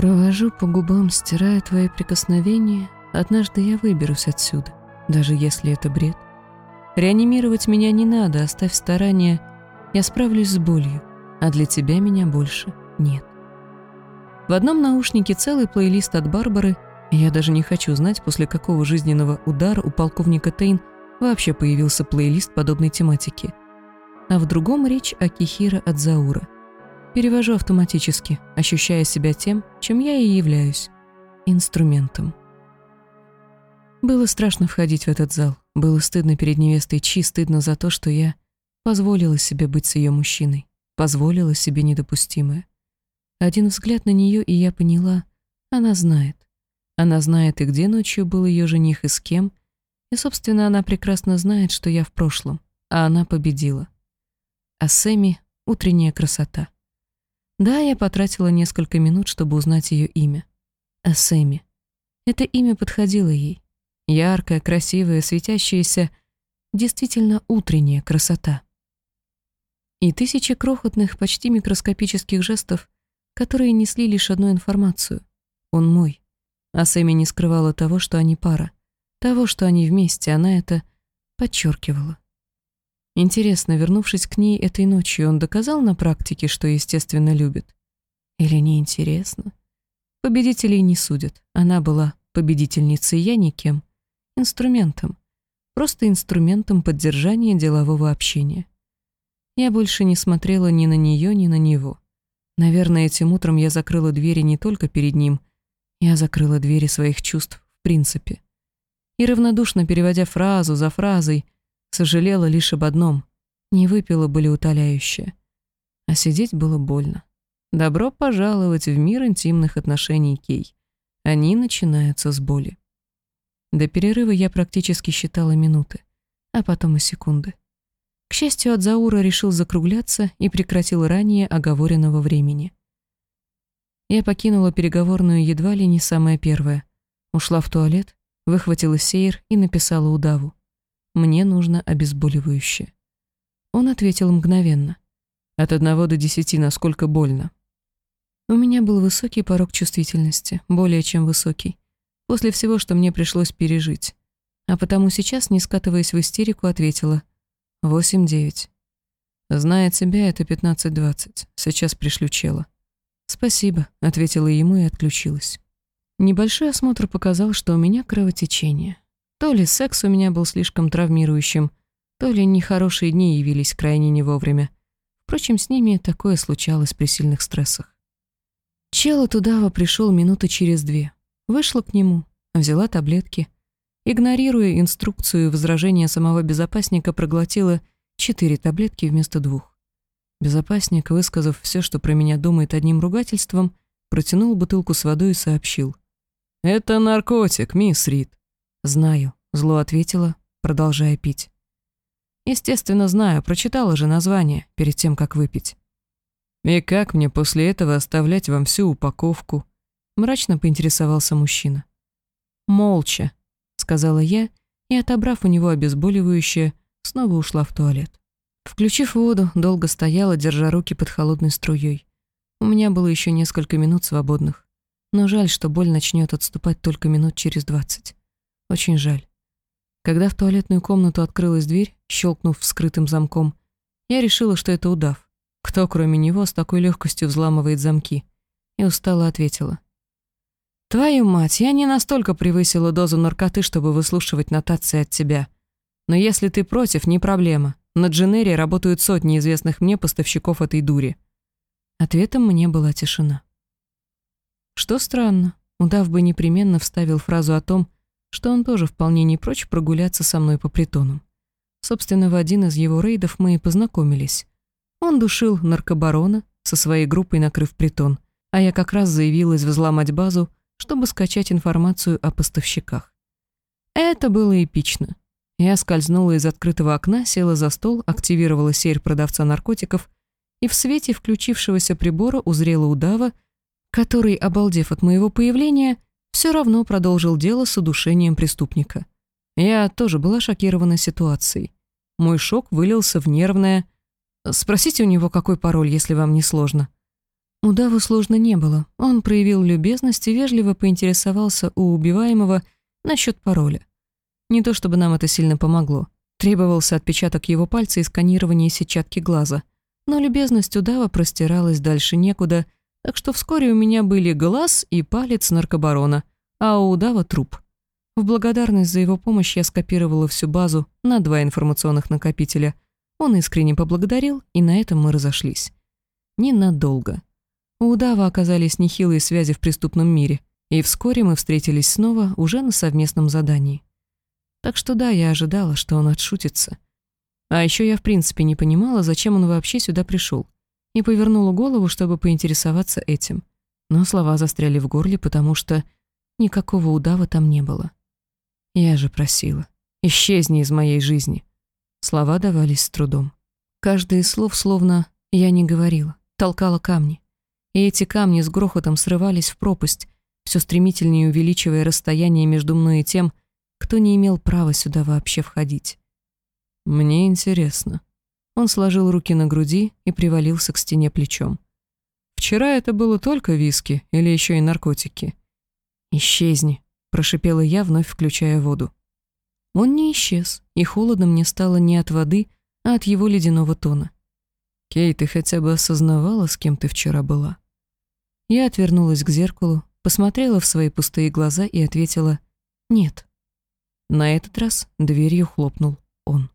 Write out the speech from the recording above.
Провожу по губам, стирая твои прикосновения. Однажды я выберусь отсюда, даже если это бред. Реанимировать меня не надо, оставь старания. Я справлюсь с болью, а для тебя меня больше нет. В одном наушнике целый плейлист от Барбары, и я даже не хочу знать, после какого жизненного удара у полковника Тейн вообще появился плейлист подобной тематики. А в другом речь о Кихира от Заура. Перевожу автоматически, ощущая себя тем, чем я и являюсь — инструментом. Было страшно входить в этот зал. Было стыдно перед невестой Чи, стыдно за то, что я позволила себе быть с ее мужчиной, позволила себе недопустимое. Один взгляд на нее, и я поняла, она знает. Она знает и где ночью был ее жених, и с кем, и, собственно, она прекрасно знает, что я в прошлом, а она победила. А Сэмми — утренняя красота. Да, я потратила несколько минут, чтобы узнать ее имя. А Сэмми. Это имя подходило ей. Яркая, красивая, светящаяся, действительно утренняя красота. И тысячи крохотных, почти микроскопических жестов, которые несли лишь одну информацию. Он мой. А Сэмми не скрывала того, что они пара. Того, что они вместе, она это подчеркивала. Интересно, вернувшись к ней этой ночью, он доказал на практике, что естественно любит? Или не интересно? Победителей не судят. Она была победительницей, я никем. Инструментом. Просто инструментом поддержания делового общения. Я больше не смотрела ни на нее, ни на него. Наверное, этим утром я закрыла двери не только перед ним, я закрыла двери своих чувств в принципе и равнодушно переводя фразу за фразой, сожалела лишь об одном — не выпила болеутоляющее. А сидеть было больно. Добро пожаловать в мир интимных отношений, Кей. Они начинаются с боли. До перерыва я практически считала минуты, а потом и секунды. К счастью, от Заура решил закругляться и прекратил ранее оговоренного времени. Я покинула переговорную едва ли не самое первое. Ушла в туалет, Выхватила сейр и написала удаву. «Мне нужно обезболивающее». Он ответил мгновенно. «От одного до десяти, насколько больно?» У меня был высокий порог чувствительности, более чем высокий, после всего, что мне пришлось пережить. А потому сейчас, не скатываясь в истерику, ответила «Восемь-девять». Зная тебя, это пятнадцать-двадцать. Сейчас пришлю чела. «Спасибо», — ответила ему и отключилась. Небольшой осмотр показал, что у меня кровотечение. То ли секс у меня был слишком травмирующим, то ли нехорошие дни явились крайне не вовремя. Впрочем, с ними такое случалось при сильных стрессах. Чел от удава пришел минуты через две. Вышла к нему, взяла таблетки. Игнорируя инструкцию и возражения самого безопасника, проглотила четыре таблетки вместо двух. Безопасник, высказав все, что про меня думает одним ругательством, протянул бутылку с водой и сообщил. «Это наркотик, мисс Рид». «Знаю», — зло ответила, продолжая пить. «Естественно, знаю, прочитала же название перед тем, как выпить». «И как мне после этого оставлять вам всю упаковку?» — мрачно поинтересовался мужчина. «Молча», — сказала я, и, отобрав у него обезболивающее, снова ушла в туалет. Включив воду, долго стояла, держа руки под холодной струей. У меня было еще несколько минут свободных. Но жаль, что боль начнет отступать только минут через двадцать. Очень жаль. Когда в туалетную комнату открылась дверь, щелкнув вскрытым замком, я решила, что это удав. Кто, кроме него, с такой легкостью взламывает замки? И устало ответила. «Твою мать, я не настолько превысила дозу наркоты, чтобы выслушивать нотации от тебя. Но если ты против, не проблема. На Дженере работают сотни известных мне поставщиков этой дури». Ответом мне была тишина. Что странно, удав бы непременно вставил фразу о том, что он тоже вполне не прочь прогуляться со мной по притонам. Собственно, в один из его рейдов мы и познакомились. Он душил наркобарона, со своей группой накрыв притон, а я как раз заявилась взломать базу, чтобы скачать информацию о поставщиках. Это было эпично. Я скользнула из открытого окна, села за стол, активировала серь продавца наркотиков и в свете включившегося прибора узрела удава, который, обалдев от моего появления, все равно продолжил дело с удушением преступника. Я тоже была шокирована ситуацией. Мой шок вылился в нервное... Спросите у него, какой пароль, если вам не сложно. Удаву сложно не было. Он проявил любезность и вежливо поинтересовался у убиваемого насчет пароля. Не то чтобы нам это сильно помогло. Требовался отпечаток его пальца и сканирование сетчатки глаза. Но любезность удава простиралась дальше некуда, так что вскоре у меня были глаз и палец наркобарона, а у удава труп. В благодарность за его помощь я скопировала всю базу на два информационных накопителя. Он искренне поблагодарил, и на этом мы разошлись. Ненадолго. У удава оказались нехилые связи в преступном мире, и вскоре мы встретились снова уже на совместном задании. Так что да, я ожидала, что он отшутится. А еще я в принципе не понимала, зачем он вообще сюда пришел, и повернула голову, чтобы поинтересоваться этим. Но слова застряли в горле, потому что никакого удава там не было. Я же просила. «Исчезни из моей жизни». Слова давались с трудом. Каждое из слов словно я не говорила, толкала камни. И эти камни с грохотом срывались в пропасть, все стремительнее увеличивая расстояние между мной и тем, кто не имел права сюда вообще входить. «Мне интересно». Он сложил руки на груди и привалился к стене плечом. «Вчера это было только виски или еще и наркотики?» «Исчезни», — прошипела я, вновь включая воду. Он не исчез, и холодно мне стало не от воды, а от его ледяного тона. «Кей, ты хотя бы осознавала, с кем ты вчера была?» Я отвернулась к зеркалу, посмотрела в свои пустые глаза и ответила «нет». На этот раз дверью хлопнул он.